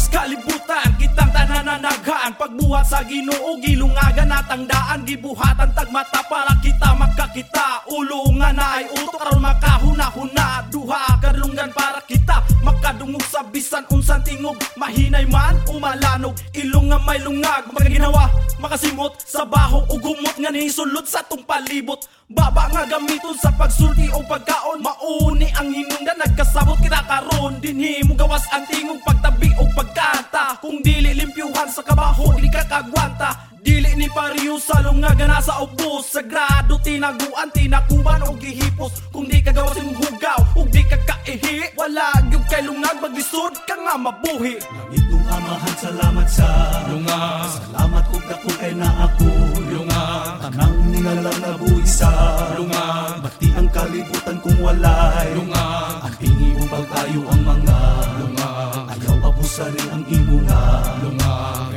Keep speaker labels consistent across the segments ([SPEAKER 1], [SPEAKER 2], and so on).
[SPEAKER 1] Luis kalibutan Kitang tanananagaan. Pagbuhat sa ginoo Gilungagan natangdaan Gibuhatan tagmata Para kita magkakita. Ulungan na ay utok Karon makahuna-huna. Duha karlungan para kita Makadungog sa bisan. Unsan tingog Mahinay man Umalanog. Ilong nga may lungag Magaginawa Makasimot. Sa baho Ugumot nga nisulot Sa tong palibot Baba nga gamiton sa pagsulti o pagkaon. Mauni ang hinungdan Nagkasabot kita karon Dinhi mo gawas ang tingog Pagtabi kagwanta Dili ni pariyo sa lungaga nasa ubos. Sagrado tinaguan, tinakuban o gihipos. Kung di ka gawas yung hugaw o di ka kaihi Wala gyud kay lungag maglisod ka nga mabuhi.
[SPEAKER 2] Langit nung amahan, salamat sa
[SPEAKER 1] Lungag,
[SPEAKER 2] Salamat kung dako kay na ako
[SPEAKER 1] lungag,
[SPEAKER 2] Tanang nilalang na buhi sa
[SPEAKER 1] lungag,
[SPEAKER 2] Bati ang kalibutan kung walay.
[SPEAKER 1] Lungag,
[SPEAKER 2] Ang pingi mo pagtayo ang mga.
[SPEAKER 1] Lungag,
[SPEAKER 2] Ayaw abusari ang imo nga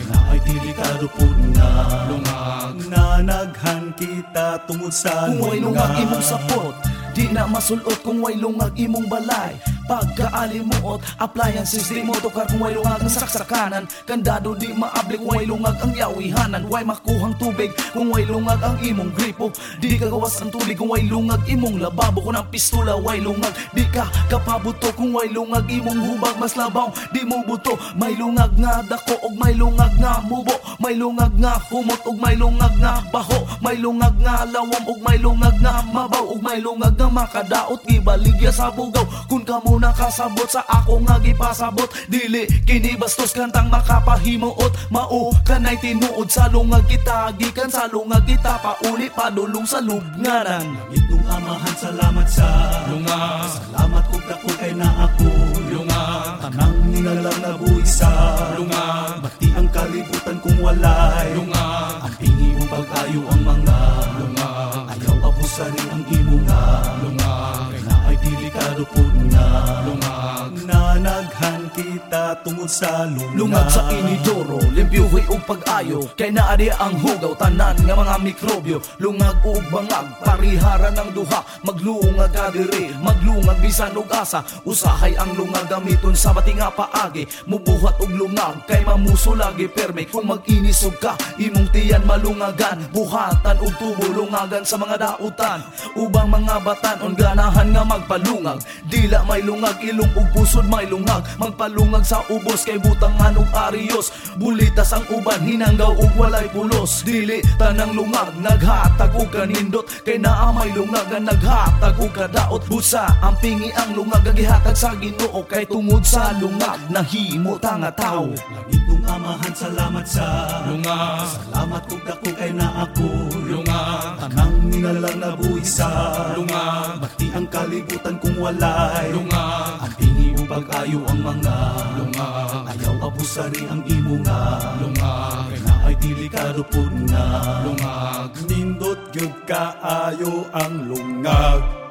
[SPEAKER 2] na ay delikado po nga
[SPEAKER 1] lungag
[SPEAKER 2] Nanaghan kita tungod sa
[SPEAKER 3] Kung way lungag imong sapot Di na masulot kung way lungag imong balay Pagkaalimuot, appliances di mo tukar kung way lungag ang saksakanan Kandado di maablik, way lungag ang yawihanan. Way makuhang tubig kung way lungag ang imong gripo? Di ka gawas ang tulig kung way lungag imong lababo. Kung ang pistola way lungag, di ka kapabuto Kung way lungag imong hubag, mas labaw di mo buto. May lungag nga dako og may lungag nga mubo. May lungag nga humot og may lungag nga baho. May lungag nga lawom og may lungag nga mabaw. Og may lungag nga makadaot gibaligya sa bugaw. Kun ka muna kasabot sa ako nga gipasabot. Dili kini bastos kantang makapahimuot. Mao kanay tinuod sa lungag kita Gikan sa lungag kita pauli padulong sa lubnganan.
[SPEAKER 2] Langit nung amahan, salamat sa
[SPEAKER 1] lungag,
[SPEAKER 2] Salamat kung dako kay na ako
[SPEAKER 1] lungag,
[SPEAKER 2] Tanang nilalang na buhi sa
[SPEAKER 1] lungag,
[SPEAKER 2] Bati ang kalibutan kung walay.
[SPEAKER 1] Lungag,
[SPEAKER 2] Ang pingi mo pag-ayo ang mga.
[SPEAKER 1] Lungag,
[SPEAKER 2] Ayaw abusari ang imo nga.
[SPEAKER 1] Lungag,
[SPEAKER 2] Kay na ay delikado po nga
[SPEAKER 1] lungag,
[SPEAKER 2] Nanaghan kita tungod sa lungag
[SPEAKER 3] Lungag sa inidoro, limpyuhoy ug pag-ayo. Kay naadi ang hugaw, tanan nga mga mikrobyo. Lungag ug bangag, pariharan ng duha. Maglungag ka diri, maglungag bisan ug asa. Usahay ang lungag gamiton sa bati nga paagi. Mubuhat og lungag, kay mamuso lagi perme. Kung mag-inisog ka, imong tiyan malungagan. Buhatan ug tubo, lungagan sa mga dautan. Ubang mga batan, on ganahan nga magpalungag. Dila may lungag, ilong ug pusod may lungag. Magpalungag sa ubos kay butangan ug arios Bulitas ang uban hinanggaw ug walay pulos. Dili tanang lungag naghatag ug kanindot. Kay naa may lungag nga naghatag ug kadaot. Busa ang pingi ang lungag nga gihatag sa Ginoo. Kay tungod sa lungag nahimo ta nga tawo
[SPEAKER 2] Langit nung amahan, salamat sa
[SPEAKER 1] lungag,
[SPEAKER 2] Salamat kung dako kay na ako
[SPEAKER 1] lungag,
[SPEAKER 2] Tanang nilalang na buhi sa
[SPEAKER 1] lungag,
[SPEAKER 2] Bati ang kalibutan kung walay
[SPEAKER 1] lungag,
[SPEAKER 2] Mo pag-ayo ang mga
[SPEAKER 1] lungag,
[SPEAKER 2] Ayaw abusari ang imo nga
[SPEAKER 1] lungag,
[SPEAKER 2] Kay na ay delikado po nga
[SPEAKER 1] lungag,
[SPEAKER 2] Nindot gyud kaayo ang lungag